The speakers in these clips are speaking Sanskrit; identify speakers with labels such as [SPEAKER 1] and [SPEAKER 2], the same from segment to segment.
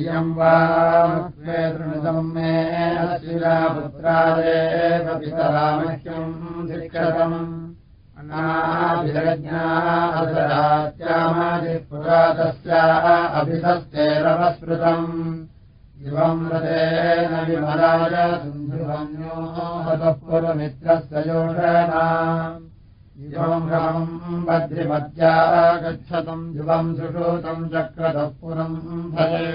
[SPEAKER 1] इयम् वा मे अशिरापुत्रादेव पितरामह्यम् शिक्षतम् अनाभिरज्ञासरात्यामादिपुरातस्याः अभिधस्तेरवस्मृतम् इवम् रतेन विमलाय सिन्धुवन्यो हतः पुरमित्रस्य योषणा इवम् रमम् बद्रिमद्या गच्छतम् युवम् सुषूतम् चक्रतः पुरम् भये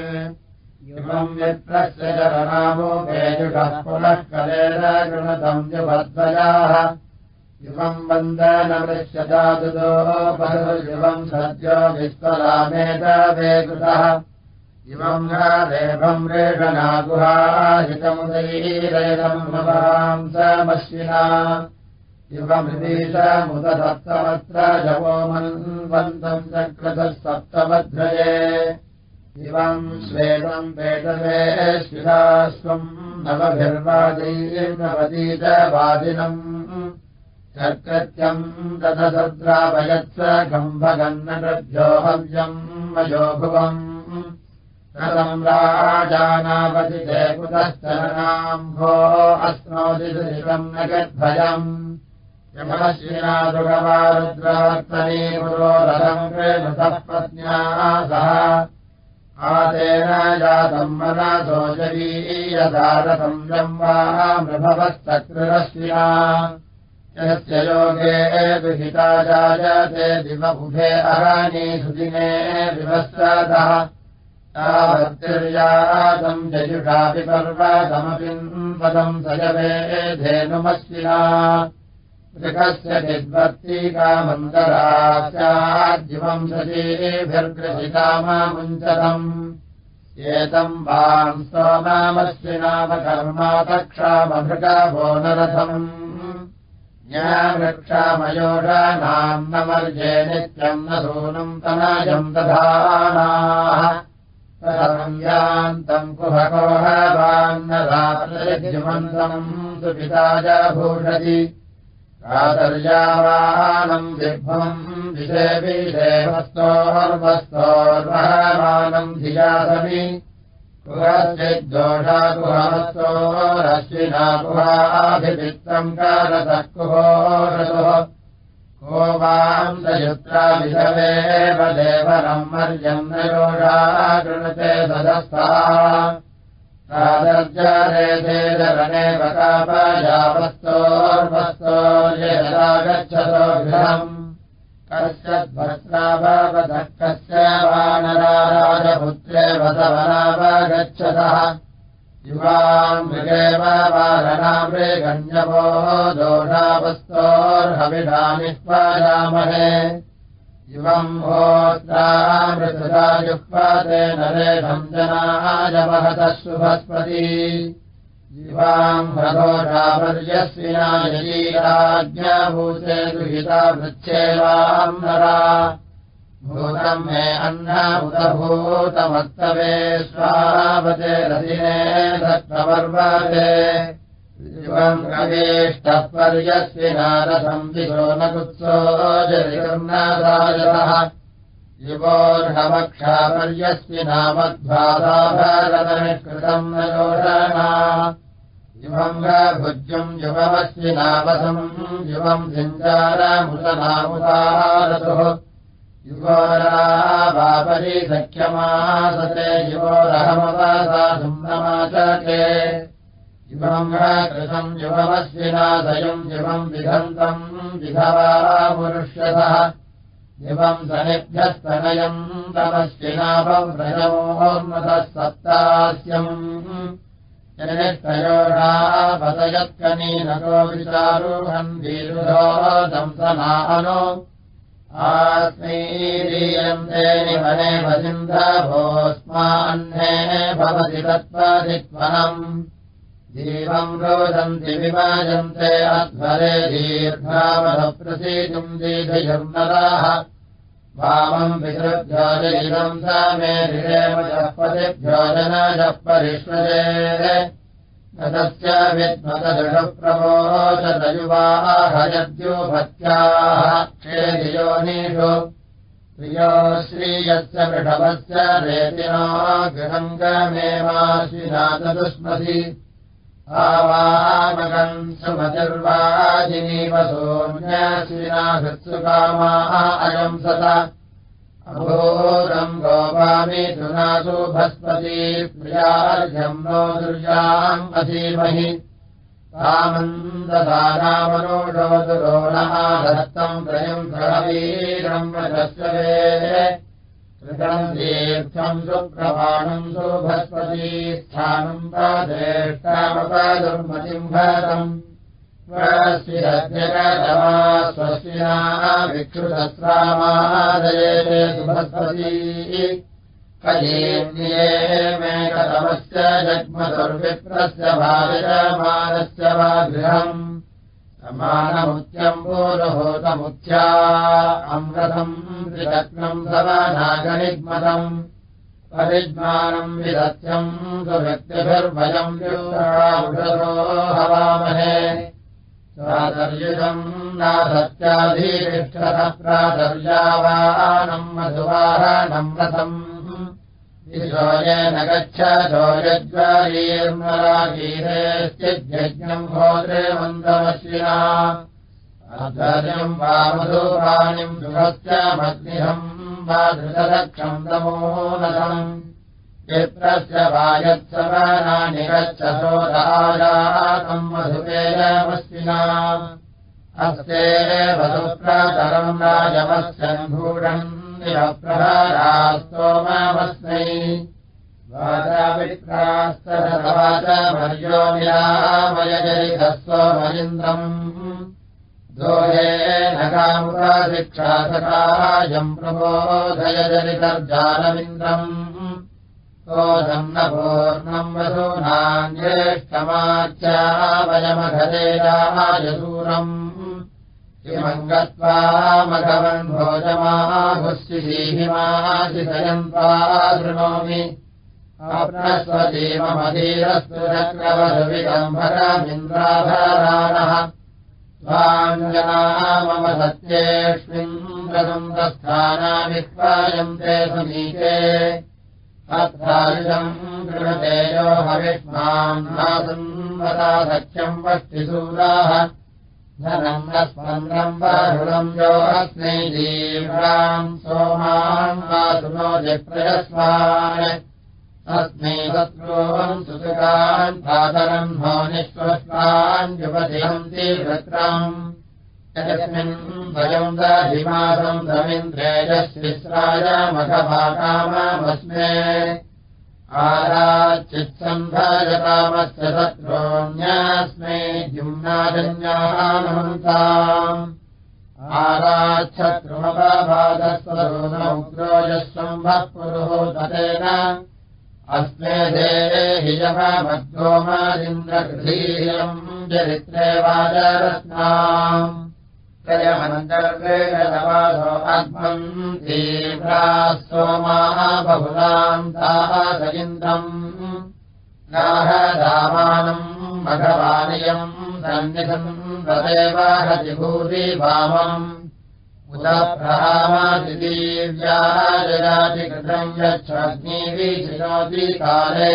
[SPEAKER 1] इवम् मित्रस्य चरणामो वेजुषः पुनः कलेन गृणतम् युवद्वयाः युवम् वन्दनमृश्यदादुदो युवम् सद्यो विस्वरामेतवेकृतः इवम् रेभम् रेषनागुहाहितमुदैरेदम् भवाम् समश्विना इवमृदीशमुदसप्तमत्र जवोमन्वन्तम् चक्रतः सप्तमध्रये इवम् श्वेतम् वेदवे शिरास्वम् नवभिर्वादैर्नवदीतवादिनम् चक्रत्यम् तदसद्रावयत्स गम्भगन्नभ्योऽहव्यम् मयोभुवम्। कथम् राजानावतिते कुतश्चरणाम् भो अस्नोदिशिवम् न गर्भयम् यमश्विनादुगवारुद्रात्मनी पुरोरथम् कृतः पत्न्या सह। आतेन जातम् मनसोचरीयदारथम् यम् वा मृभवस्तकृरश्विना यस्य योगे दुहिता जायते दिवबुधे अहानि सुदिने विवस्रतः तावत्तिर्यातम् जयुषापि पर्वतमपिम्पदम् सजवे धेनुमश्विना गृहस्य चिद्वर्तीकामन्तरास्याद्युवम् सजीभिर्ग्रहितामामुञ्चतम् एतम् वाम् स्तोमामश्विनामकर्मा तक्षामभृगभो नरथम्। ज्ञावृक्षामयोषानाम् न मर्ये नित्यम् न सूनम् तनयम् दधानाः। यान्तम् कुहकोहवान्नरात्रिमन्तम् सुपिताय भूषति कातर्यावानम् विभ्वम् विषे विषेवस्तोर्वस्तोर्वहमानम् धियासमि। कुहश्चिद्दोषा कुहवस्तोरश्विना कुहाभिमित्रम् कारतः कुहोरतुः को वाम् सयुत्राभिषवेव देवनम् मर्यम् न योषा गृणते सदस्था राजर्जारेधेदरनेव कापयावस्तोर्वस्तोर्यदा गच्छतो गृहम् कश्चिद्भर्त्रावतः कस्य वानराराजपुत्रे वसवनावगच्छतः। युवाम् मृगेव वारणामृगण्यवो दोषावस्तोर्हविषानिष्पायामहे युवम् होत्रामृतदा जुह्वते नरेशम् जनाय महतः शुभस्पति हृदोषापर्यस्विना यजीराज्ञाभूते दुहिता वृच्छेवाम् नरा। भूतम् मे अह्न उदभूतमत्तवे स्वावते रदिने दत्तपर्वते शिवम् कवेष्टः पर्यस्विनारथम् विशो न कुत्सो जलिर्नादायतः युवोर्हवक्षापर्यस्विनामध्वादाभरतनिष्कृतम् न योषणा युवम् भुज्यम् युवमस्विनावसम् युवम् सिञ्चारमुसनामुदारतुः युवोरावापरि सख्यमासते युवोरहमवसा सुम्नमाचके युवम् कृतम् युवमस्विनादयम् युवम् विधन्तम् विधवा पुरुष्यतः। युवम् सनिभ्यस्तनयम् तमश्विनाभम् व्रजमोन्मतः सप्तास्यम् जनिष्ठयोषापतयत्कनीनको विचारुहन् वीरुधो दंसनाहनो निवने वसिन्धभोऽस्मान्ने भवति तत्त्वादित्वनम् जीवम् रोदन्ति विभाजन्ते अध्वरे दीर्घावधप्रसीतुम् दीर्घयुर्नराः वामम् पितृभ्योजयिदम् स मे ऋरेमजः पतिभ्यो जनाजः परिष्वजे तस्य विद्मतदृढप्रमोचदयुवाहयद्योभत्याः क्षेदियोनिषु प्रियो श्रीयस्य वृषभस्य रेतिना गृहङ्गमेवाश्विनादुष्मसि आवामगम् सुमतिर्वाजिनीवसोऽन्यश्विना हृत्सुकामाः अयम् सत। अभोरम् गोपामि सुनासु भस्पती प्रियार्घ्यम् नो दुर्याम् अधीमहि रामन्ददानामनोषोदुरोणमाधत्तम् त्रयम् सहवीरम् वचस्वे कृतम् दीर्थम् सुप्रमाणम् सुभस्पती स्थानम् भरतम्। स्वस्तिरध्यगतमा स्वस्तिना भिक्षुसस्रामादये सुभस्पती कथेऽन्येमेकतमस्य जग्मदुर्विप्रस्य भाविरमानस्य वा गृहम् पूरुभूतमुच्या अमृतम् त्रिरत्नम् समानागनिग्मतम्। परिज्ञानम् विदत्यम् सुव्यक्तिभिर्भयम् व्यूषो हवामहे। प्रातर्युजम् नासत्याधीरिष्ठः प्रातर्यावानम् मधुवाहनम् रथम् गच्छो यज्वारीर्मरागीरेश्चिज्ञम् भोद्रे मन्दमश्विना आचार्यम् वा मधुवाणिम् गृहस्य मग्निहम् वा धृतदक्षम् नमोनसम् चित्रस्य वायत्सवनानि गच्छ सोदायातम् मधुवेलमस्विना अस्तेव सुप्रतरम् राजमस्यन्भूषम् निरप्रहरास्तोममस्मै वाचावित्रास्तरवाचमर्यो निरामयजरिधस्वमरिन्द्रम् दोहेन कामुपाशिक्षासकायम् प्रबोधयजरितर्जालमिन्द्रम् सोऽधम् न पूर्णम् वसूनाम् ज्येष्ठमाच्यावयमघरेरायसूरम् किमम् गत्वा मघवन् भोजमाहुस्तिहीमादिशयम् वा शृणोमि आपणस्वतीममधीरस्तु चक्रवधुविदम्भरमिन्द्राभराणः स्वाञ्जना मम सत्येष्विन्द्रसुन्दस्थानाविक्वायम् ते समीके। अत्रायुषम् कृणतेयो हविष्माम् नासंवता सख्यम् वष्टिसूराः धनम् न स्पन्द्रम् वरुणम् यो अस्मै जीव्राम् सोमान् सुनो जिप्रयस्वान् अस्मै शत्रून् सुसुकान् पादरम् नो निःश्वस्वान् युपतिहन्ति वृत्रम् यस्मिन् भयम् दधिमासम् दमिन्द्रेजस्विस्राय मघभाकामस्मे आराचित्सम्भजतामस्य शत्रोऽन्यास्मै द्युम्नाजन्यानमन्ताम् आराच्छत्रुमपादस्वरोग्रोजस्वम्भः पुरुहोदतेन अस्मे देहि यमद्गोमादिन्द्रगृहीयम् चरित्रे वाजरत्नाम् अग्मम् तीव्राः सोमाः बहुलाम् ताः स इन्द्रम् नाहदामानम् मघवानियम् सन्निधम् तदेव हतिभूरि वामम् उत प्रहामादिदीव्याजरातिकृतम् यच्छग्निविशिनोति काले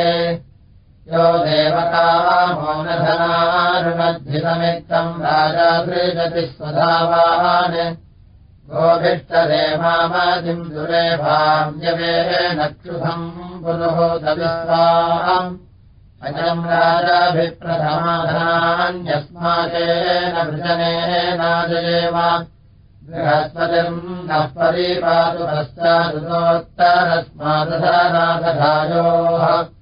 [SPEAKER 1] यो देवतामौनधनारुणद्धितमित्तम् राजा सृजति स्वधावान्। गोभिष्टदेवामादिम् दुरेभाव्यवेन क्षुभम् पुरुहोदविस्वाम् अजम् राजाभिप्रथमाधान्यस्माकेन वृजनेनाजयेव। बृहस्पतिम् नः परिपातु पश्चादुतोत्तरस्मादधानाथधायोः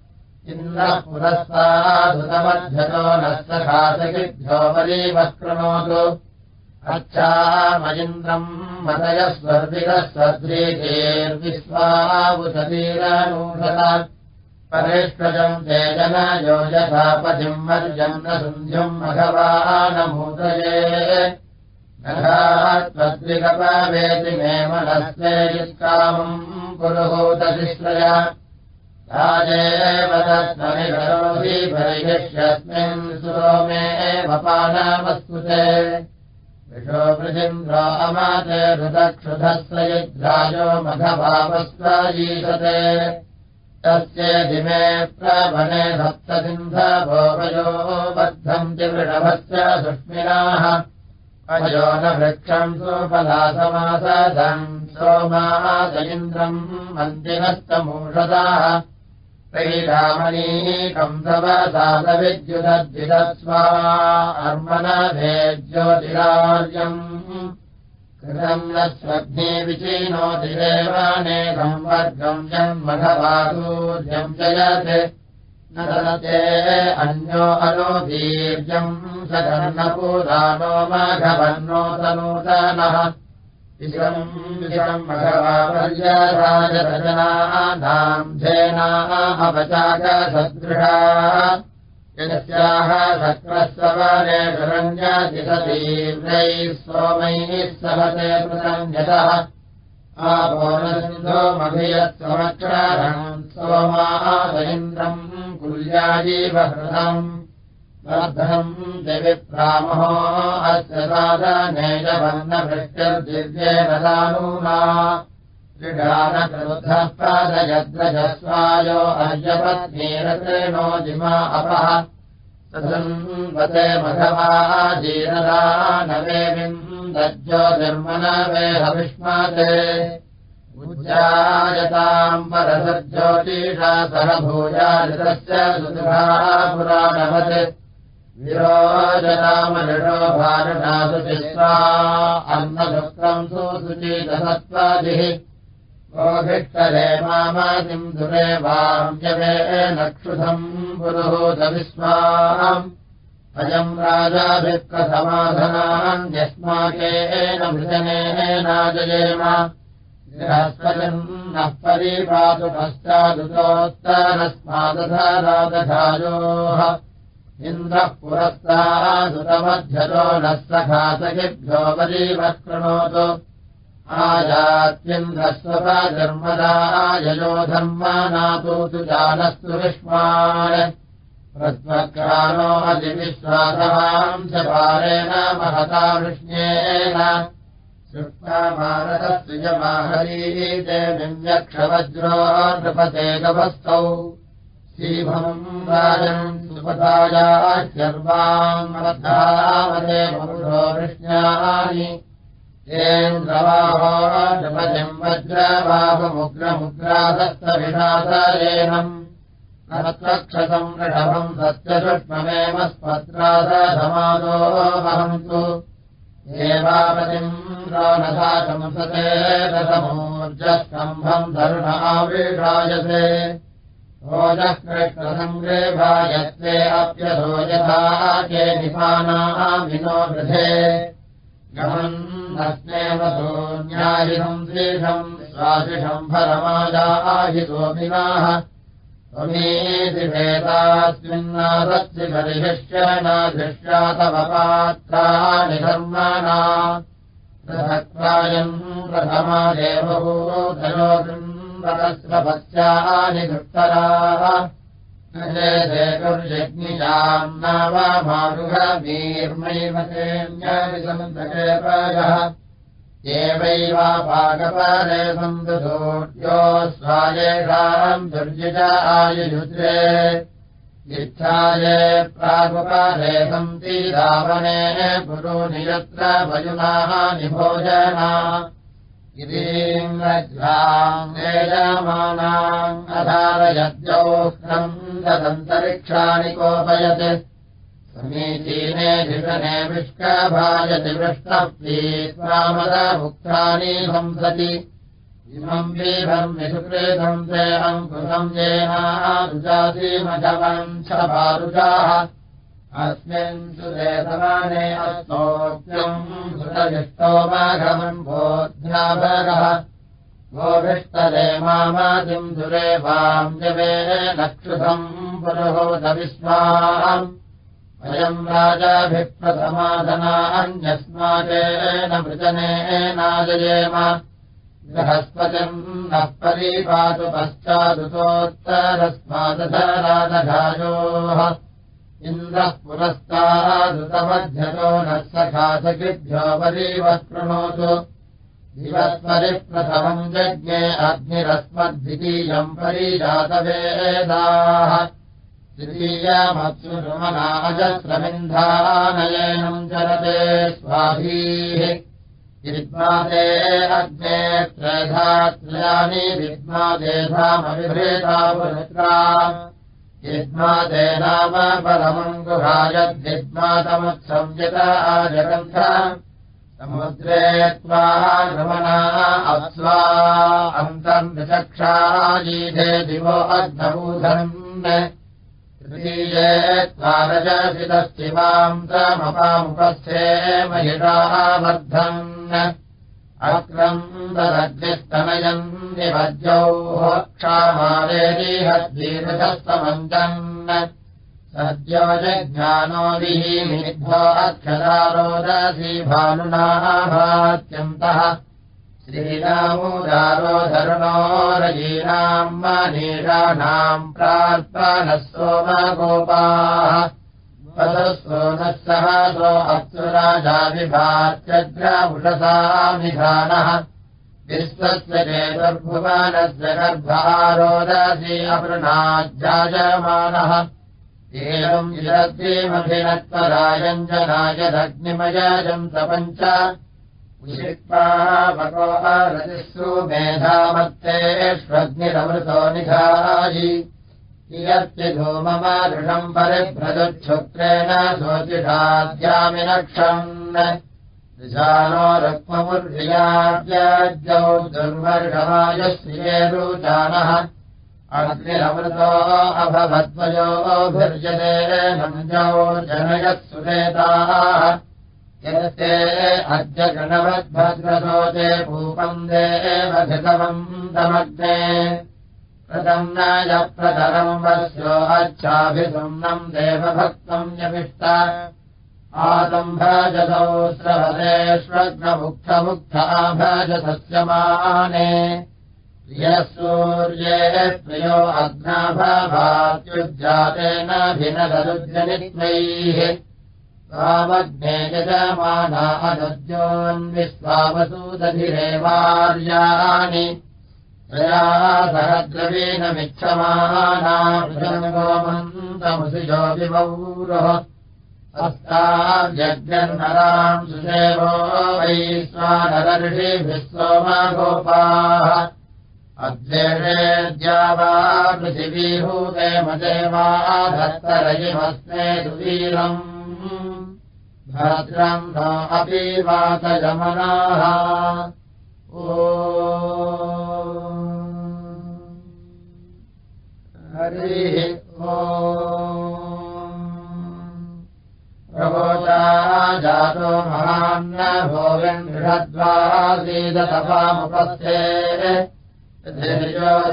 [SPEAKER 1] इन्द्रः पुरस्तादुतमध्यतो नः अच्छामयिन्द्रम् मतयः स्वर्विरः स्वद्रीतेर्विश्वावुशतीरनूषत परेष्वजम् तेजन योजसापतिम् मर्जम् न सुन्ध्यम् मघवानमूदये। त्वद्विगपवेति मे मनस्ते युत्कामम् पुरुहूतशिश्रय राजेव विशो पृथिन्द्रो अमाते ऋतक्षुधस्य युद्धायो मघभावस्वायीषते तस्य दिमे प्रवने सप्तसिन्धभोगयो बद्धन्ति वृषभस्य सुष्मिनाः। अयो न वृक्षम् सोपलासमासधम् सोमादयिन्द्रम् मन्दिरस्तमूषदाः श्रीरामणीकम् तवसादविद्युदद्विदस्वा अर्मनभे ज्योतिरार्यम् कृतम् न स्वग्ने विचीनोतिरेवानेकम् वर्गम् जन्मघवादूर्यम् जयत्। न दलते अन्यो अनोदीर्यम् स कर्णपूरानो माघवन्नोतनूतनः विषम् भगवापर्यराजरजनानाम् धेनाः अपचाकसदृशा यस्याः शक्रस्वरे शरण्यातिशतीव्रैः सोमैः सहते कृतञ्जतः आपोनसिन्धोमभियत्समक्षरम् सोमादयिन्द्रम् कुल्याजीवहृतम् वर्धम् दिविप्रामहो अस्य साधनेजवर्णभृष्टिर्दिव्येन दानूना क्रीडानकृद्धः पादयद्रजस्वायो अर्यपत्नीरकृणो जिमा अपः सन्वते मघवाजीरदा नवेविम् दज्योतिर्मनवे हविष्माते उज्जायताम् परसज्योतिषा सह भूयालितस्य सुदृढाः पुराणवत् विरोजनामनिषो भारणासु चित्वा अन्नदुःखम् सुचितसत्त्वादिः गोभिष्टरे मामादिम् दुरे वाम्यवे नक्षुधम् पुरुहूतविस्वाम् अयम् राजाभिप्रसमाधनान् यस्माकेन मृजनेनाजयेम गृहस्पतिम् नः परिपातु पश्चादुतोत्तरस्मादधारादधायोः इन्द्रः पुरस्तादुतमध्यतो नः सखासखिभ्यो वरीवक्रणोतु आयात्यन्द्रस्वपधर्मदाययो धर्मानातोतु जानस्तु विष्मान् प्रस्वक्रानो अधिविश्वासवांश पारेण महता वृष्ण्येन सुष्मारतस्य यमाहरीते विन्यक्षवज्रो नृपते गभस्तौ श्रीभम् राजम् सुपदायाश्चर्वाङ्गवते पुरुषो वृष्ण्यानि। येन्द्रवाहो नृपतिम् वज्रबाहुमुग्रमुग्रादस्तविनाशयेनम् नक्षसम् ऋषभम् सत्यसुष्ममेव स्पत्रादधमादो वहन्तु। एवापतिम् रोनसाशंसते रसमोर्जस्तम्भम् धरुण कृष्णसङ्ग्रेभायत्वे अप्यसो यथा के निपानाः विनो वृधे। गमन्नस्मेव सोऽन्याहिनम् श्रीषम् स्वाशिषम् भरमाजाहितोऽपिनाः त्वमेधिषेतास्मिन्नादस्य परिशिष्य न दृष्ट्या तव पात्राणि धर्माणा पृथक्त्वायम् प्रथमा देवभूतयोगृम्बकस्वभस्यानि दुष्टराः कुर्यज्ञियाम् नावामारुहवीर्मैव तेऽन्याविसन्तके प्रायः एवैवापाकपाले सन्तुसूर्यो स्वायेषाम् दुर्युज आयुयुद्रे इच्छाये प्रागुपाले सन्ति रावणे यत्र वयुनाः निभोजना वेजमानाम् अधारयद्यौष्णम् तदन्तरिक्षाणि कोपयत्। समीचीने धिषणे विष्काभायति वृष्णप्रीत्वामदमुक्तानि हंसति। इमम् वीभम् विसुकृतम् ते अङ्कुशम् येनारुजासीमघवम् च पारुजाः समाने अस्तोक्यम् सुतविष्टो माघवम् बोध्याभगः। गोभिष्टरे मामादिम् दुरे वाम् जवे नक्षुधम् पुरुहूतविस्माम् वयम् राजाभिप्रसमाधनान्यस्माकेन वृजनेनाजयेम बृहस्पतिम् नः परीपातु पश्चादुतोत्तरस्मादधरादघायोः इन्द्रः पुरस्तादुतमध्यतो नः सखासकृभ्यो वरीवः कृणोतु दिवस्परिप्रथमम् जज्ञे अग्निरस्मद्वितीयम् परीजातवेदाः तृतीयमत्सुमनाजस्रमिन्धानयनम् चरते स्वाधीः विद्मादे अग्ने त्रयधात्रयानि विद्मादेधामविभेदा पुरुत्रा यद्मादे नाम परमम् गुहायद्विद्मातमुत्संयत आजगन्थ समुद्रे त्वा गमना अप्स्वा अन्तम् दिवो अग्नबूधन् तृतीये त्वारजसितश्चिमाम् तमपामुपस्थे महिषाः वर्धन् अक्रन्ददग्निस्तनयम् निभज्यौः क्षामालेरीहद्वीरथस्तमन्तन् सद्यो जज्ञानोदिः मिभ्यो अक्षदारोदसी भानुनाः भात्यन्तः श्रीरामोदारोधरुणो रयीनाम् मनीषाणाम् प्रार्पणः सोमगोपाः पदस्वोनः सहसो अप्सुराजाविभात्यग्रमुषसामिधानः विश्वस्य चेतुर्भुवनस्य गर्भारोदसी अपृणाज्जायमानः एवम् यद्वीमभिनत्वरायम् जनायदग्निमयजम् सपञ्च। रतिःसु मेधामत्तेष्वग्निरमृतो निधायि इयत्यधूममादृशम् परिभ्रदुच्छुक्रेण शोचिषाद्यामिनक्षन् विशानो रुक्ममुर्भियाद्याद्यौ दुर्वर्षमायश्रियेरुचानः अग्निरमृतो अभवद्वयोभिर्जने नञ्जौ जनयः सुनेताः यस्ते अद्य गणवद्भद्रशोचे प्रतम् न यप्रतरम् वस्यो अच्छाभिसुम्नम् देवभक्तम् न्यमिष्ट आतम्भजसौ स्रवदेष्वग्नमुक्थमुक्था भजसस्य माने प्रियः सूर्ये प्रियो भिनदरुद्रनित्मैः स्वामग्ने यजमाना अनद्योन्विश्वावसूदधिरेवार्याणि त्रया सहद्रवीणमिच्छमाना गोमन्तमुसिजो विवौरोः अस्ताव्यग्नराम् सुदेवो वा पृथिवीभूते मदेवाधत्तरयिमस्मे सुवीरम् भद्रम् नो अपि वातयमनाः ओ हरिः ओ प्रभोचा जातो महान्न भोगन् गृहद्वासीदतपामुपस्थे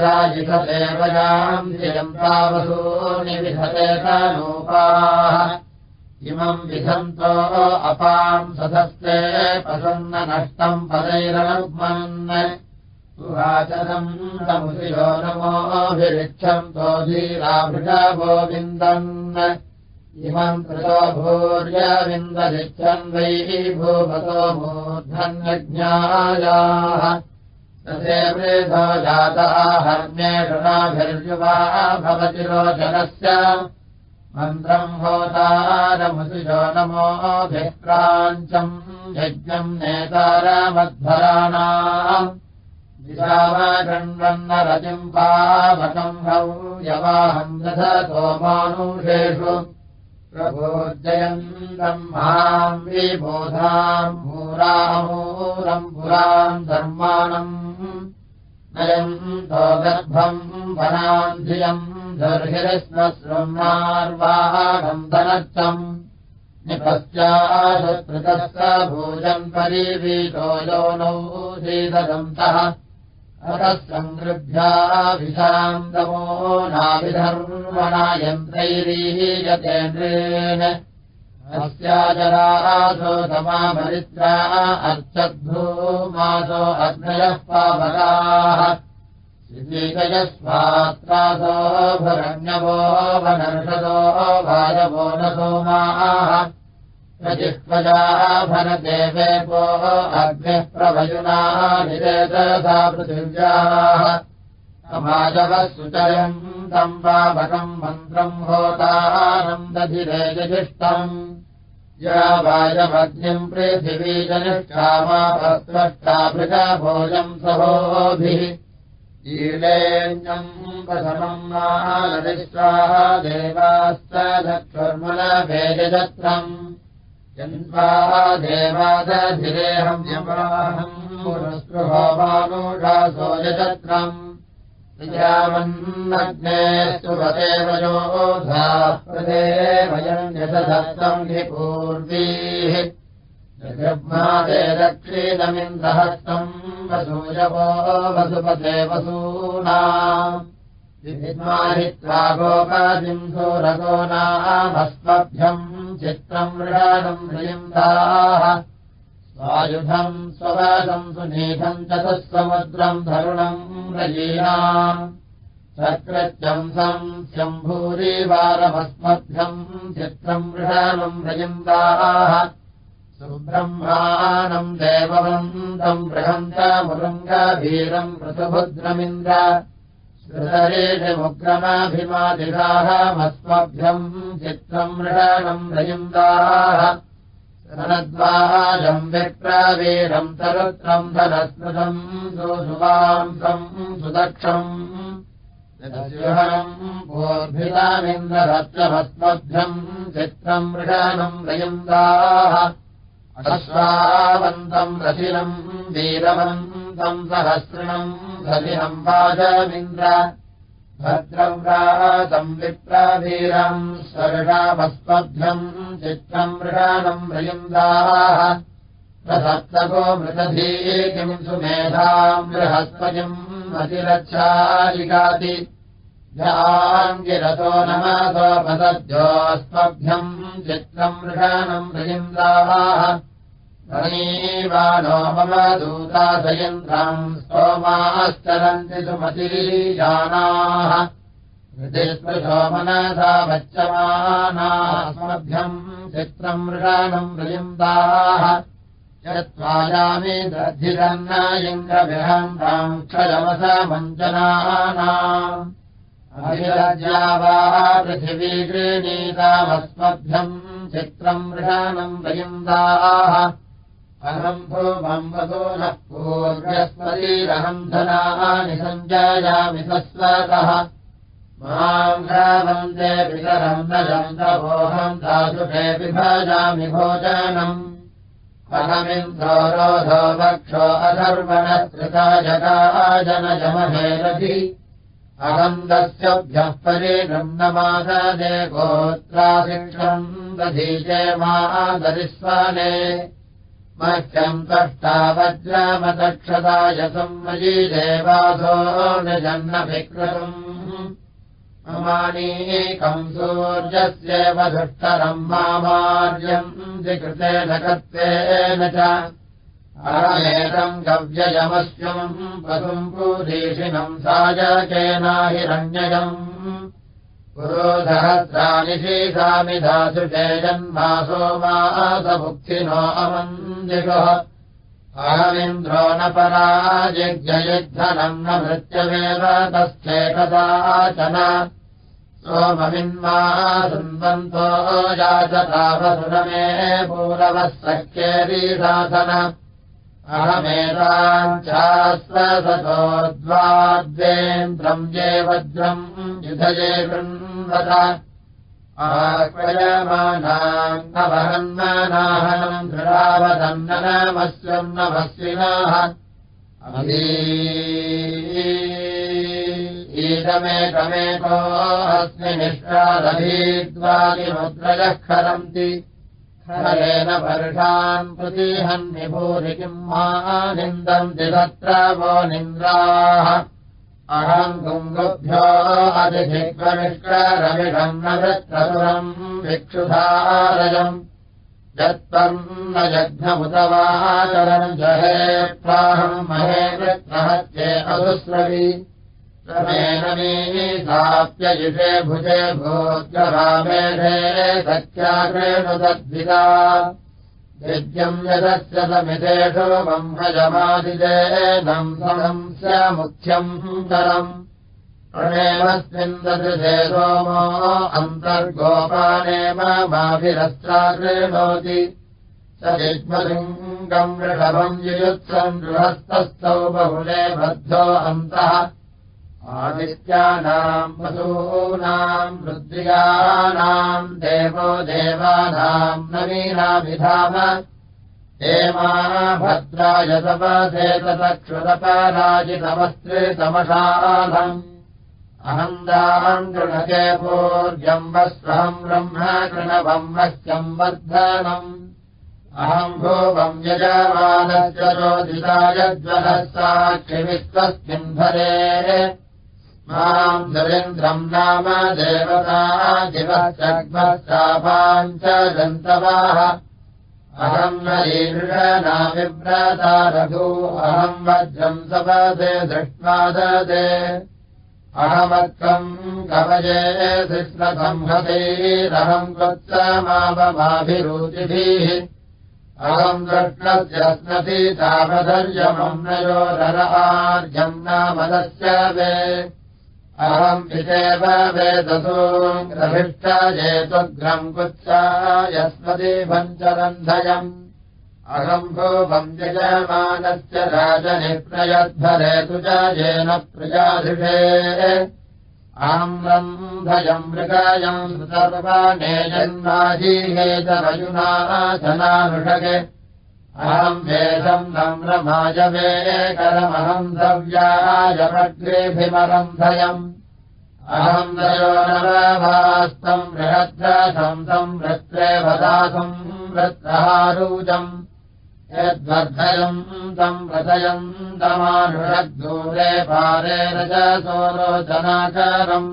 [SPEAKER 1] राजितदेवयाम् नियन्तावसूनिविधते तनूपाः। इमम् विधन्तो अपाम् सधस्ते प्रसन्न नष्टम् पदैरनुग्मन् सुवाचनम् समुदिरो नमोऽभिरिच्छन्तो धीराभृगोविन्दन् इमम् कृतो भूर्यविन्दरिच्छन् वैः भूपतो मूर्धन्यज्ञायाः। तथे वृधो जातः हर्म्येषणाभिर्युवा भवति रोचनस्य। मन्त्रम् होतारमुसिजो नमोऽभिक्राञ्चम् यज्ञम् नेतारमध्वराणाम् दिशामगण्वन्नरतिम् पावकम् हौ यवाहम् दधतो मानुषेषु प्रभोजयन्तम् माम् विबोधाम् मूरामूरम् पुराम् धर्माणम् गर्भम् वनाम् धियम् दर्हिरस्मसृम्नार्वाहम् धनर्थम् निपस्यासुकृतस्य भोजम् परीवीतो यो नौ सीदन्तः अतः सङ्गृभ्याभिधाम् तमो नाभिधर्मणा यन्त्रैरीयतेन्द्रेण अस्याजरासो तमामरित्रा अर्चद्भूमासो अग्नयः पावकाः। स्वात्रासोऽभरण्यवो वनर्षदो वायवो न सोमाः प्रजिह्वजाभरदेवेपो अग्निः प्रभयुना निरेतसा पृथिव्याः सुचयम् तम् पावकम् मन्त्रम् होतानन्दधिरेजिष्टम् या वायमग्निम् पृथिवीजनिष्ठामापस्पष्टाभृगभोजम् सहोभिः ीलेऽन्यम् प्रथमम् देवाश्च दक्षुर्मलभेजत्रम् यन्त्वा देवादधिरेहम् यमाहम् पुरस्पृहो मानुषासो यजत्रम् विजामन्नग्ने सुवदेवयोधा प्रदेवयम् यशदत्तम् हि पूर्वीः जग्मादे दक्षिणमिन्द्रहस्तम् वसूयवो वसुपते वसूना गोपादिंसोरगो नामस्मभ्यम् मृगानम् ह्रियन्दाः स्वायुधम् स्ववासम् सुनीतम् चतुःसमुद्रम् धरुणम् रजीनाम् सकृत्यम् सम् शम्भूरिवारमस्मभ्यम् चित्रम् मृगानम् रयन्दाः सुब्रह्माणम् देववन्तम् बृहन्तमुरुङ्गभीरम् ऋतुभुद्रमिन्द्र श्रुतरेशमुग्रमाभिमादिगाहमस्मभ्यम् चित्रम् मृषणम् रयुन्दाः रनद्वाजम् विप्रवीरम् तरुत्रम् धनस्मृतम् सुसुवांसम् सुदक्षम् पूर्भितामिन्द्रभत्रमस्मभ्यम् चित्रम् मृषणम् रयुन्दाः अश्वावन्तम् रथिनम् वीरवन्तम् सहस्रिणम् रथिनम् वाजमिन्द्र भद्रम् रातम् विप्रावीरम् स्वर्गामस्मभ्यम् चित्रम् मृगानम् रयुन्दाः प्रसप्तको मृतधीतिम् सुमेधाम् बृहस्पतिम् अतिरच्छालिकाति गिरतो नमसोपसद्योऽस्मभ्यम् चित्रम् मृगानम् रजिन्द्राः णीवानो मम दूतासयन्त्राम् स्तोमाश्चरन्ति सुमतिरीजानाः हृदिस्पृशो मनसा वच्यमानास्मभ्यम् चित्रम् मृगानम् रजिन्दाः यत्त्वायामि दधिरन्न इन्द्रविहन्ताम् क्षयमस मञ्जनानाम्। अभिरज्या वा पृथिवी गृणीतामस्मभ्यम् चित्रम् मृषानम् वयन्दाः अहम् भूमम् वदो नः पूर्व्यस्मतीरहम् धनानि सञ्जायामि सस्वतः। माम् वन्दे पितरम् न जन्तवोऽहम् दासुषे विभाजामि भोजनम्। अहमिन्द्रो रोधो वक्षो अधर्वणः कृता जगा जनजमहेरधि अहन्दस्यभ्यः परिगृह्णमाददे गोत्राशिक्षम् दधीजे मादरिस्वने मह्यम् तष्टावज्रमदक्षदाय संमयी देवासो निजन्नभिकृतम् ममानीकम् सूर्यस्येव धुष्टरम् मामार्यम् विकृतेन कर्तेन च। अहमेतम् गव्ययमस्यम् पशुम् पूरीषिणम् सायकेना जन्मासो मासमुक्थिनो अमन्दिषः। अहमिन्द्रो न पराजिज्ञयुद्धनम् न मृत्यमेव तस्थेकदाचन सोममिन्मा शृण्वन्तो याचतावसुरमे पूरवः सख्येरीशासन अहमेताञ्चास्वसतोद्वाद्वेन्द्रम् ये वज्रम् युधये कृण्वत आक्रयमानाम् न वहन्मनाहनम् धृरावदम् न नमस्यम् नमस्विनाः। ईदमेकमेको अस्मिनिष्टादभीद्वादिमुद्रयः खरन्ति। खलेन वर्षान् प्रतिहन्निभूरि किम् मा निन्दम् दिदत्र वो निन्द्राः अहम् गुङ्गुभ्यो न वृत्रसुरम् भिक्षुधारयम् यत्त्वम् न जघ्नमुतवाचरम् जहे प्राहम् महे वृत्रहत्ये अधुस्रवि। मीसाप्ययिषे भुजे भूद्गरामेधे सख्याग्रेणुतद्विदा यज्ञम् यदस्य समितेषु वंहजमादिजेनम् समम् स्यामुख्यम् करम् प्रणेमस्मिन् ददृशे सोमो अन्तर्गोपानेम युग्मलिङ्गम् वृषभम् युयुत्सम् गृहस्थस्थौ बहुले बद्धो अन्तः आदित्यानाम् वसूनाम् रुद्रियाणाम् देवो देवानाम् नवीनाभिधाम हेमा भद्राय तपसेततक्षुरपराजितमस्त्रितमशालम् अहन्दाम् गृणके पूर्यम् वस्वहम् ब्रह्म कृणवम् वह्यम् वर्धनम् अहम् भूवम् यजमानस्य रोदिताय ज्वलः साक्षिविश्वस्मिन् भरे माम् सुरेन्द्रम् नाम देवता जिवश्चग्मश्चापाम् च गन्तवाः अहम् नरीर्षनाविव्रता रघु अहम् वज्रम् सपदे दृष्ट्वा ददे। अहमत्कम् कवये शिश्रसंहतैरहम् कृत्समावमाभिरुचिभिः अहम् दृष्टस्यस्नति तावधर्यमम् नयोरर्यम् नामदस्य वे अहम् पितेव वेदसूङ्ग्रभिष्टजेतुग्रम् कुत्सा यस्मति पञ्चरन्धयम् अहम् भूपम् यजमानस्य राजनिप्रयद्धरेतु च येन प्रजाधिषे। अहम् रन्धयम् मृगायम् सर्वानेजन्माजीहेतरयुना जनानुषगे अहम् वेदम् नम्रमाजवे करमहम् दव्यायमग्रेभिमरन्धयम् अहम् दयो नरभास्तम् बृहद्रथम् संवृत्रे वदासम् वृत्रहारूजम्। यद्वर्धयम् तम् व्रतयम् तमानुषद्दूरे पारे रजसोरोचनाकारम्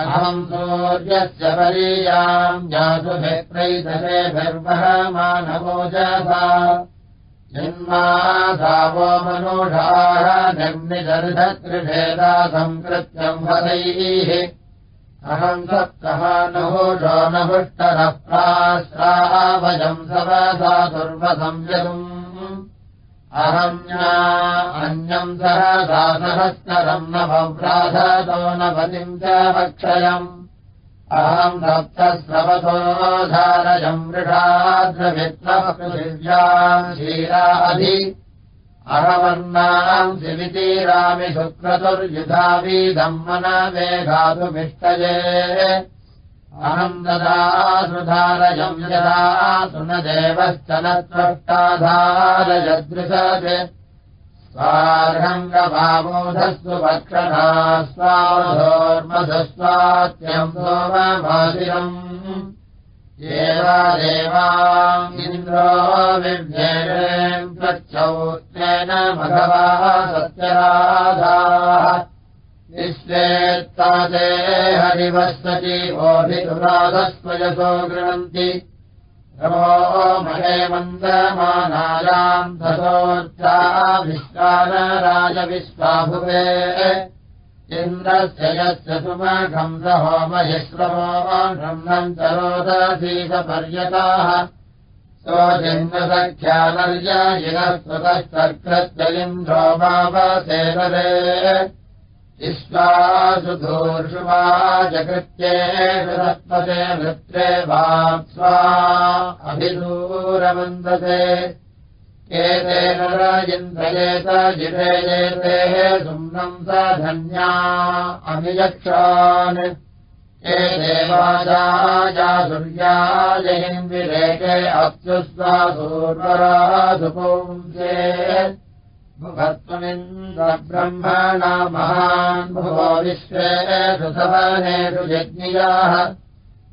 [SPEAKER 1] अहम् सूर्यस्य परीयाम् जातुभिप्रैतरेभिर्वहमानवोजसा जन्मासावो मनुषाः संकृत्यम् हरैः अहम् सप्तः नहुषो नहुष्टरः प्राश्रावयम् सवसा दुर्वसंयतुम् अहम्या अन्यम् सहसा सहस्तरम् नवव्राधतो नवतिम् च वक्षयम् अहम् सप्तस्रवतो धारयम् वृषाद्रवित्तः पृथिव्याम् क्षीराधि अहमन्नाम् शिवितीरामि शुक्रतुर्युधावीदम् मनवेघातुमिष्टये अहम् ददासुधारयम् यदासु न देवश्च न त्वष्टाधारयदृशत्। स्वार्हङ्गभावोधस्तु वक्षणा स्वाधोर्मधस्वात्यम् सोमभासिरम्। देवादेवाम् इन्द्रो विव्येम् प्रत्यौत्तेन मघवाः सत्यराधाः निःश्वेत्ताते हरिवस्वती ओभितुराधस्वयसो गृह्णन्ति रमो महे मन्दमानायाम् तथोर्चा विश्वानराजविश्वाभुवे इन्द्रस्य यस्य सुमघम् स होमहिश्रमो ब्रह्मम् चरोदधीशपर्यताः सोऽजिन्द्रसख्यानर्य इनः स्वतश्चक्रस्य इन्द्रो वावसेतरे विश्वासु धूर्षु वा जकृत्येषु सत्पते वृत्रे वाप्स्वा अभिदूरमन्दते एतेन राजिन्द्रयेत जिरेजेतेः सुम्नम् स धन्या अभियक्षान्। ये देवाजाया सूर्याजयिन्विरेके अप्युस्वासूर्वरासुपुंसे भुवत्वमिन्द्रब्रह्मणा महान् भुवो विश्वेषु सवनेषु यज्ञियाः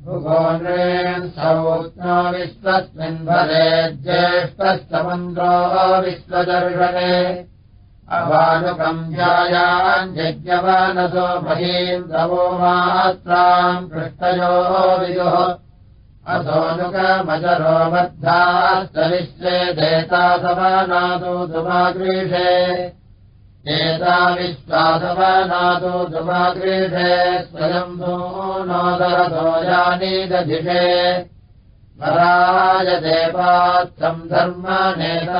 [SPEAKER 1] भुवोन्रेन् सौत्नो विश्वस्मिन् भरे ज्येष्ठस्तमन्द्रो विश्वदर्शने। अवानुकम् ध्यायान् यज्ञवानसो महीन्द्रवो मात्राम् पृष्टयो विदुः असोनुकमजरो बद्धाश्च विश्वे देता समानादो दुमाग्रीषे एता विश्वासवनादो दुमागृहे स्वयम् नो नोदरतो यानीदधिषे वराय देवात्तम् धर्मनेतनायज्ञो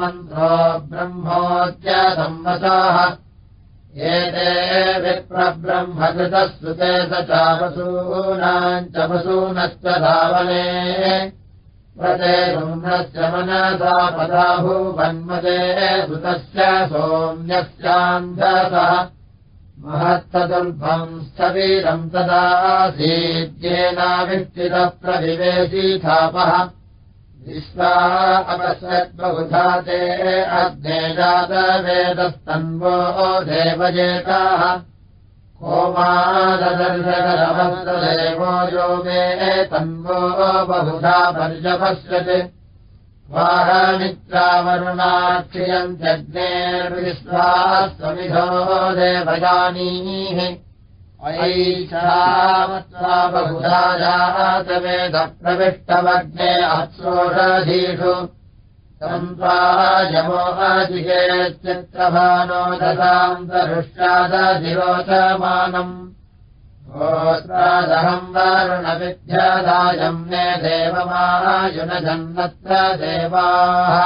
[SPEAKER 1] मन्त्रो ब्रह्मोच्च संवसाः एते विप्रब्रह्मकृतः सुते स चापसूनाम् च वसूनश्च धावने। प्रते ब्रह्मस्य मनसा पदाभूवन्मदे सुतस्य सोम्यस्यान्धसः महत्तदुर्भम् स्थवीरम् तदासीद्येनाविष्टितः प्रविवेशीथापः विश्वा अपश्यद्बहुधा ते अग्ने जातवेदस्तन्वो देवजेताः यो मे तन्वो बहुधा पर्यपश्यत्। वाहमित्रावरुणाक्षियम् समिधो देवयानीः ऐषामत्वा बहुधा जातवेदप्रविष्टमग्ने अप्सोषधीषु सम्पायमोहाजिहेच्चित्रभानो ददान्तरुष्यादधिरोचमानम् गोत्रादहम् वारुणविद्यादायम् मे देवमायुनजन्मत्र देवाः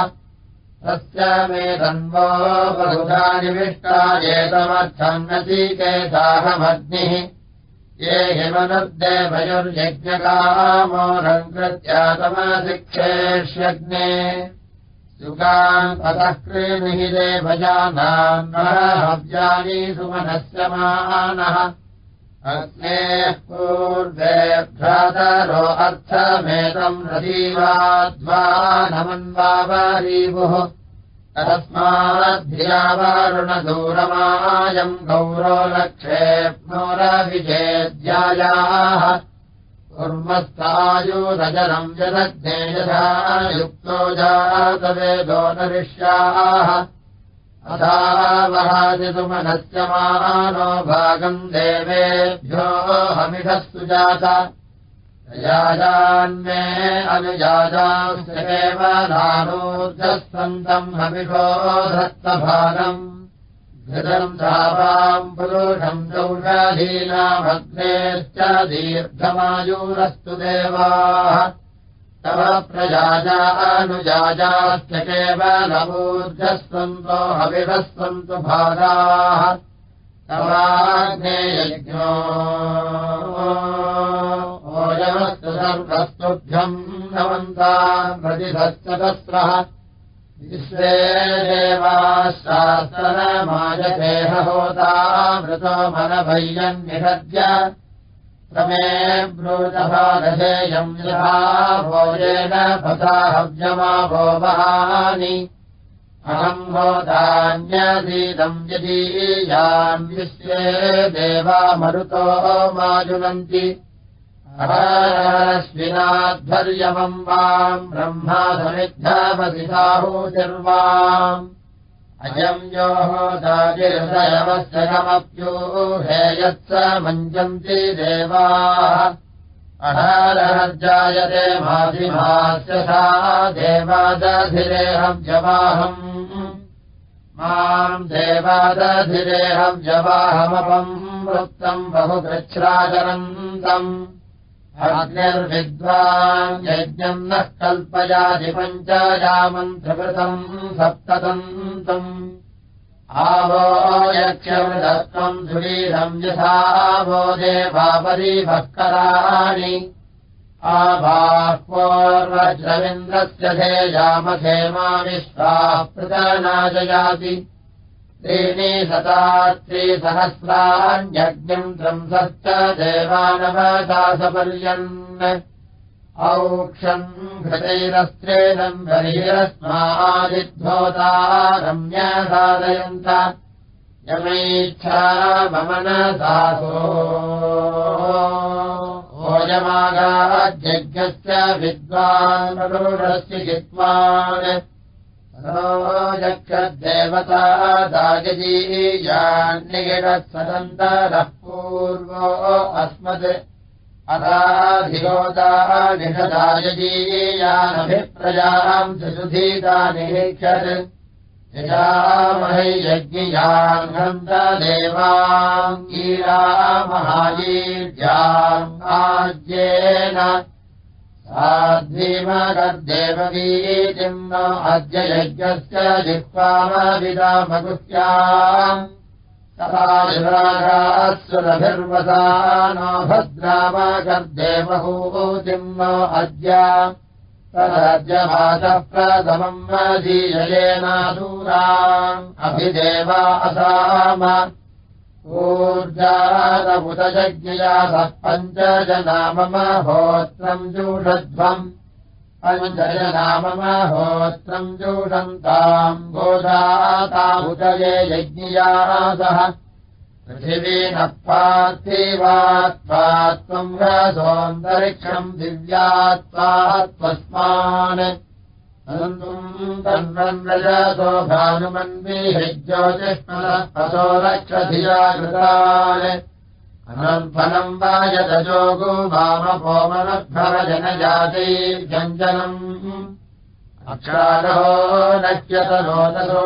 [SPEAKER 1] तस्य मे तन्वो बहुधा निविष्टा एतमर्थम् नचीकेताहमग्निः ये हिमनुर्देवयुर्यज्ञकामोरम् कृत्यातमशिक्षेष्यग्ने युगान् पतः क्रीणिहि देवजानान् हव्यानि सुमनस्य मानः अग्नेः पूर्वेभ्रातरो अर्थमेतम् रजीवाध्वानमन्वारीवुः तस्माद्धियावारुणदूरमायम् गौरोलक्षेप्नोरभिषेद्यायाः कुर्मस्तायुरजनम् जनग्ने यथा युक्तो जातवेदो नरिष्याः अथावहादितुमनस्य मानो भागम् देवेभ्यो जात याजान्मे अनुजाजांश्चेव नानूर्जस्वन्तम् हमिषो धत्तभागम् घृतम् तापाम् पुरुषम् दौषाधीनामग्नेश्च दीर्घमायूरस्तु देवाः तव प्रजाजानुजाजाश्च केवलमूर्जस्वन्तो हविवस्वन्तु भागाः। तवाग्नेयज्ञो ओजमस्तु सर्वस्तुभ्यम् नमन्ताम् प्रतिधश्चतस्रः विश्वे देवाः शास्त्रमायतेह होतामृतो क्रमे ब्रूतभागधेयम् यथा भोजेन पथा हव्यमाभो वहानि। अहम् होतान्यधीतम् यदीयान् विश्वे देवा मरुतो माजुनन्ति अश्विनाध्वर्यमम् वाम् ब्रह्मासमिद्धमसिताहूतिर्वाम् अयम् यो होताजिहृदयमस्य कमप्यूहेयत्स मञ्जन्ति देवाः। माधिमास्य सा देवादधिरेहम् जवाहम् माम् देवादधिरेहम् जवाहमपम् वृत्तम् अग्निर्विद्वान् यज्ञम् नः कल्पयादिपञ्चयामन्त्रकृतम् सप्ततन्तम्। आवो यक्षमृदत्वम् धुरीरम् यथा वो देवापरीभक्कराणि आबाह्वोर्वज्रविन्द्रस्य धेयामधेमा विश्वाः पृतनाजयाति त्रीणि शता त्रिसहस्राण्यग्निम् त्रंसश्च देवानवदासपर्यन्। औक्षम् घृतैरस्त्रेणम् बहिरस्मादिद्भोता रम्यसाधयन्त यमैच्छा ममनसासो ओयमागाज्यज्ञस्य विद्वान् जित्वान् यक्षदेवता दागजीयान्निगिरः सदन्तरः पूर्वो अस्मत् अदाधिरोता निषदायजीयानभिप्रजाम् सुधीता निरीक्षत् यजामहे यज्ञयाङ्गन्तदेवाङ्गीरामहायीर्याङ्गाज्येन साध्वीमगद्देववीतिम् न अद्य यज्ञस्य जिह्वामविदामगुह्याम् सुरभिर्वसा नो भद्रामगर्देवहूतिम् नो अद्य। तदद्यभातः प्रथमम् मदीययेनादूराम् अभिदेवा असाम ऊर्जादमुदजज्ञया सः पञ्चजनाममहोत्रम् जूषध्वम् पञ्चजनाममहोत्रम् जूषन्ताम् गोदातामुदये यज्ञया सह। पृथिवीनपार्थिवात्वा त्वम् रसोऽन्तरिक्षम् दिव्यात्वात्वस्मान् तन्वन्वजसो भानुमन्विः ज्योतिष्मनः रक्षधिया कृतान् अनम्फलम् वायतजो गो वामपोमनद्भवजनजातैर्जञ्जनम् अक्षारो नश्यतनोदसो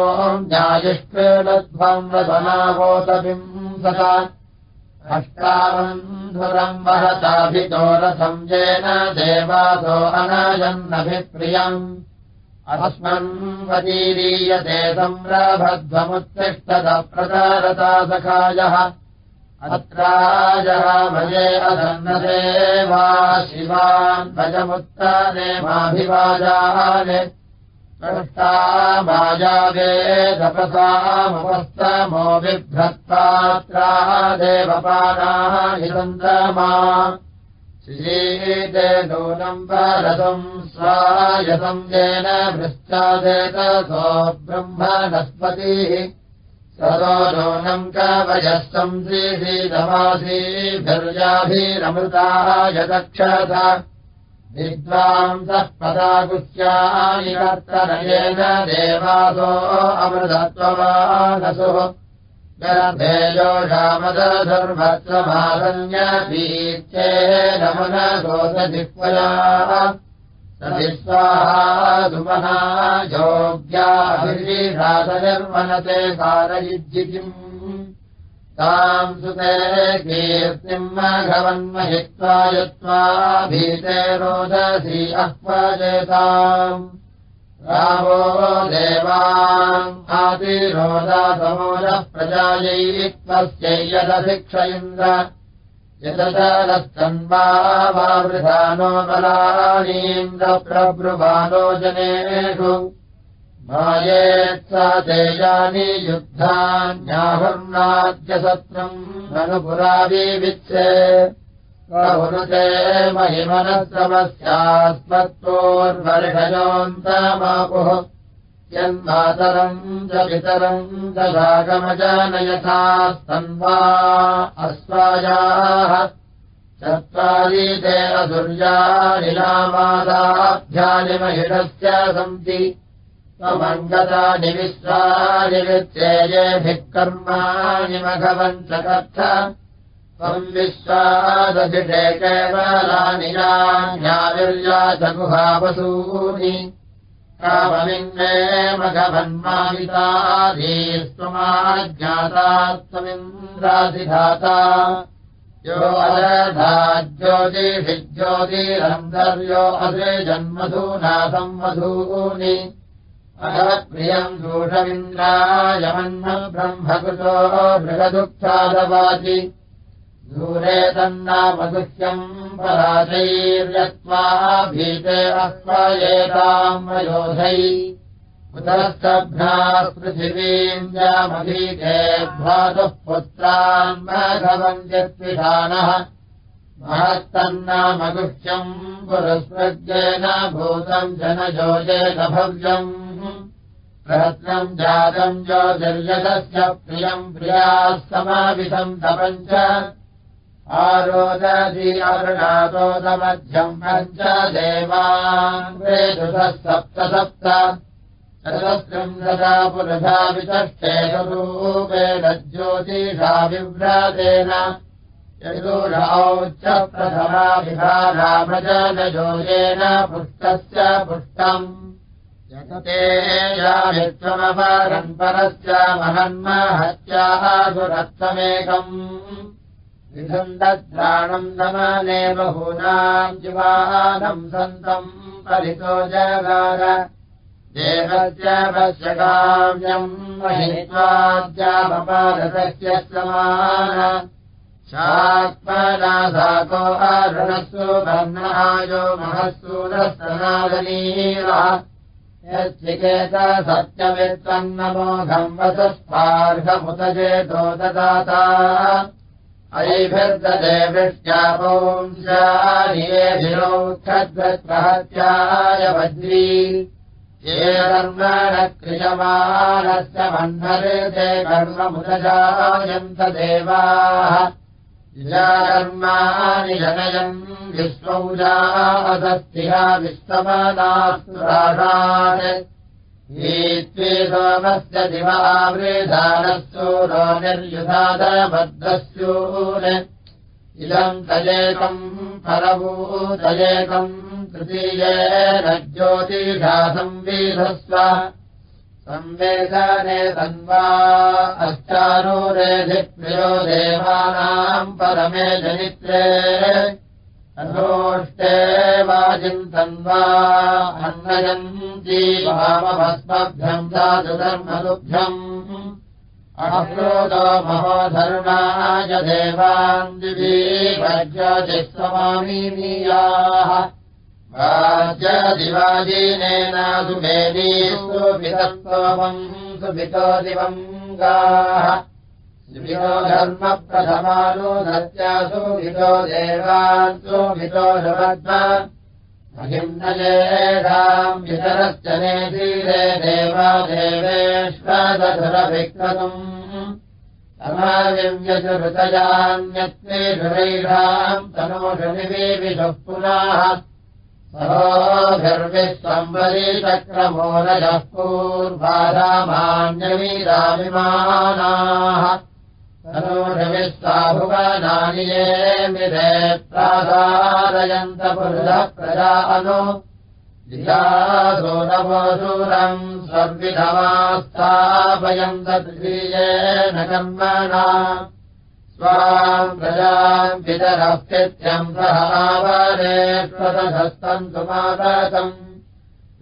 [SPEAKER 1] न्यायिष्केणध्वम् वदनावोतविम् अष्टावन्धुरम् वहताभितोरसंजेन देवासो अनायन्नभिप्रियम् अस्मन् वतीरीयते संरभध्वमुत्तिष्ठत प्रचारता सखायः अत्राजः भजे अधन्नदेवा शिवान् भजमुत्तनेमाभिवाजाने ष्टामाजावे तपसामवस्तमो बिभ्रत्पात्रा देवपानाः हिरन्द्रमा श्रीते नूनम् वरसम् स्वायसम् येन भृष्टादेतसो ब्रह्मणस्पतिः सदो नूनम् कवयस्तम् श्रीशीतमासीभिर्याभिरमृताः यदक्षत विद्वांसः पदागुह्यानि कर्तनयेन देवासो अमृतत्वमानसुः गर्भेजोषामदधर्मत्वमासन्यपीत्ये नमनसोदजिह्वयाः सविस्वाहा सुमना योग्याभिर्विषादनिर्मनते कारयुज्यितिम् ताम् सुते कीर्तिम् मघवन्महित्वा यत्त्वा भीते रोदसी अह्वजेताम् रामो देवाम् आतिरोदासमोदः प्रजायैत्वस्यै यदशिक्ष इन्द्र यदलस्तन्वावृधानो बलानीन्द्रप्रब्रुवानो जनेषु मायेत्सा तेजानि युद्धान्याहुर्नाद्यसत्रम् ननुपुरावीवित्से प्रभुरुते महिमनश्रमस्यास्मत्तोर्वर्षयोऽन्तमापुः यन्मातरम् च पितरम् दशागमजानयथास्तन्वा अस्वायाः। चत्वारि ते असुर्यानिलामादाभ्यानि महिषस्य सन्ति। त्वमङ्गतानि विश्वानि वित्तेजेभिः कर्माणि मघवन्तकर्थ विश्वादभिषे केवलानि यान्याविर्या च गुहावसूनि काममिन्ने मघवन्माविताधीस्त्वमाज्ञाता त्वमिन्द्राधिधाता यो अदधाज्योतिषिज्योतिरन्तर्यो अद्रे जन्मधूनाथम् मधूनि अहप्रियम् दूषमिन्द्रायमन्न ब्रह्मकृतो बृहदुःखादवाचि दूरे तन्नामगुह्यम् पराजैर्यत्वा भीते अह्वयेताम् वयोधै उतस्तभ्नाः पृथिवीम् जामभीते भ्रातुः पुत्रान् मघवन्त्यत्विधानः महस्तन्नामगुह्यम् पुरस्पृज्येन भूतम् जनजोजेन भव्यम् प्रहत्नम् जातम् ज्योतिर्यतस्य प्रियम् प्रियाः समाविधम् तपञ्च आरोदधि अरुणातोदमध्यम् पञ्च देवान् वेदुतः सप्त सप्त सहस्रम् ददा पुरधा वितष्टेरूपेण ज्योतिषा विव्रातेन यदूरौच्च प्रथमाभिधानामजनजोयेन पुष्टस्य पुष्टम्। त्वमपरम् परश्च महन्महत्यासुरत्वमेकम् विधन्दद्राणम् दमने बहूनाम् जीवानम् सन्तम् परितो जगार देवस्य पश्यकाव्यम् महित्वाद्यापपादस्य समान शात्मनासाको अरुणस्सु वर्णहायो महःसूरस्तनादनीरः यश्चिकेत सत्यमित्तन्नमोघम् वसस्पार्हमुत चेतो ददाता अयिभिर्ददेभिष्टापोंशानियेभिरोक्षद्वत्प्रहत्याय वज्री ये कर्मण क्रियमाणस्य मह्नरे कर्ममुदजायन्त देवाः। कर्माणि जनयम् विश्वौजादस्तिहा विश्वमनास्तुराणात् ीत्वे सोमस्य दिवावृधानस्सूरो निर्युधादभद्रस्यून् इदम् तजेकम् फलभूतजेकम् तृतीयेन ज्योतिषा संविधस्व संवेदने तन्वा अष्टानूरेधिप्रियो देवानाम् परमे जनित्रे अनोष्टे वाचिन्तन्वा अन्नयन्ती वामभस्मभ्यम् दातुधर्मदुभ्यम् अहक्रोतो महोधर्माय देवान् दिवीभज्यजिस्वमामीयाः वाज्यदिवाजीनेन सुमेदी सुभितत्वमम् सुभितो दिवम् गाः सुभितो धर्मप्रथमानो भितो देवान्सु भितो शपद्म महिम्नयेषाम् वितरश्च नेधीरे देवा देवेष्वदधुरभिक्रतुम् समाविव्यजुहृतयान्यत्वेषुरैषाम् तनोषनिवेविषुः पुनः सरोभिस्वम्बरीचक्रमोरजः ये मिरे प्रासादयन्त पुरुषः प्रजानो नवोसूरम् स्वर्विधमास्थापयन्त तृतीयेन कर्मणा स्वाम् प्रजाम् पितरस्थित्यम् सहावरेष्वदधस्तन्तु मातकम्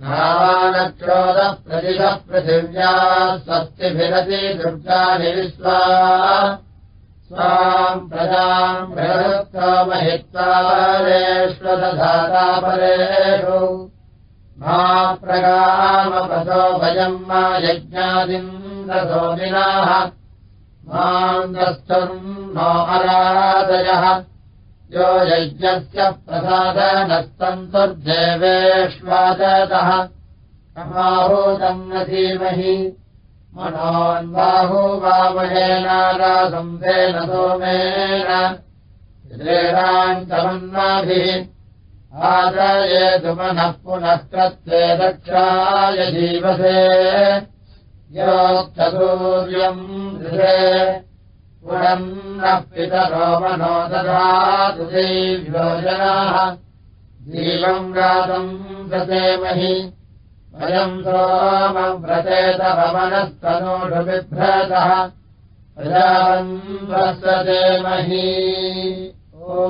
[SPEAKER 1] नावानक्रोधः प्रतिशः पृथिव्याः स्वस्तिभिरति दुर्गानि विश्वा स्वाम् प्रजाम् बृहत्तमहित्वारेष्वदधातापरेषु मा प्रगामपसो भयम् मा यज्ञादिन्द्रसोमिनाः माम् द्रष्टुम् नो अरादयः यो यज्ञस्य प्रसादनस्तन्तुर्देवेष्वादतः कमाहूतम् न धीमहि मनोन्बाहुवामहेनारासंसेन सोमेन। श्रेणान्तमन्नाभिः आदयेतु मनः पुनः कृत्वे दक्षाय जीवसे योक्तसूर्यम् दृशे पुरम् नः ददातु दैव्योजनाः जीवम् गातम् व्रतेमहि वयम् सोमम् व्रतेतभवनस्तनोषु बिभ्रतः प्रजावन् वसतेमहि ओ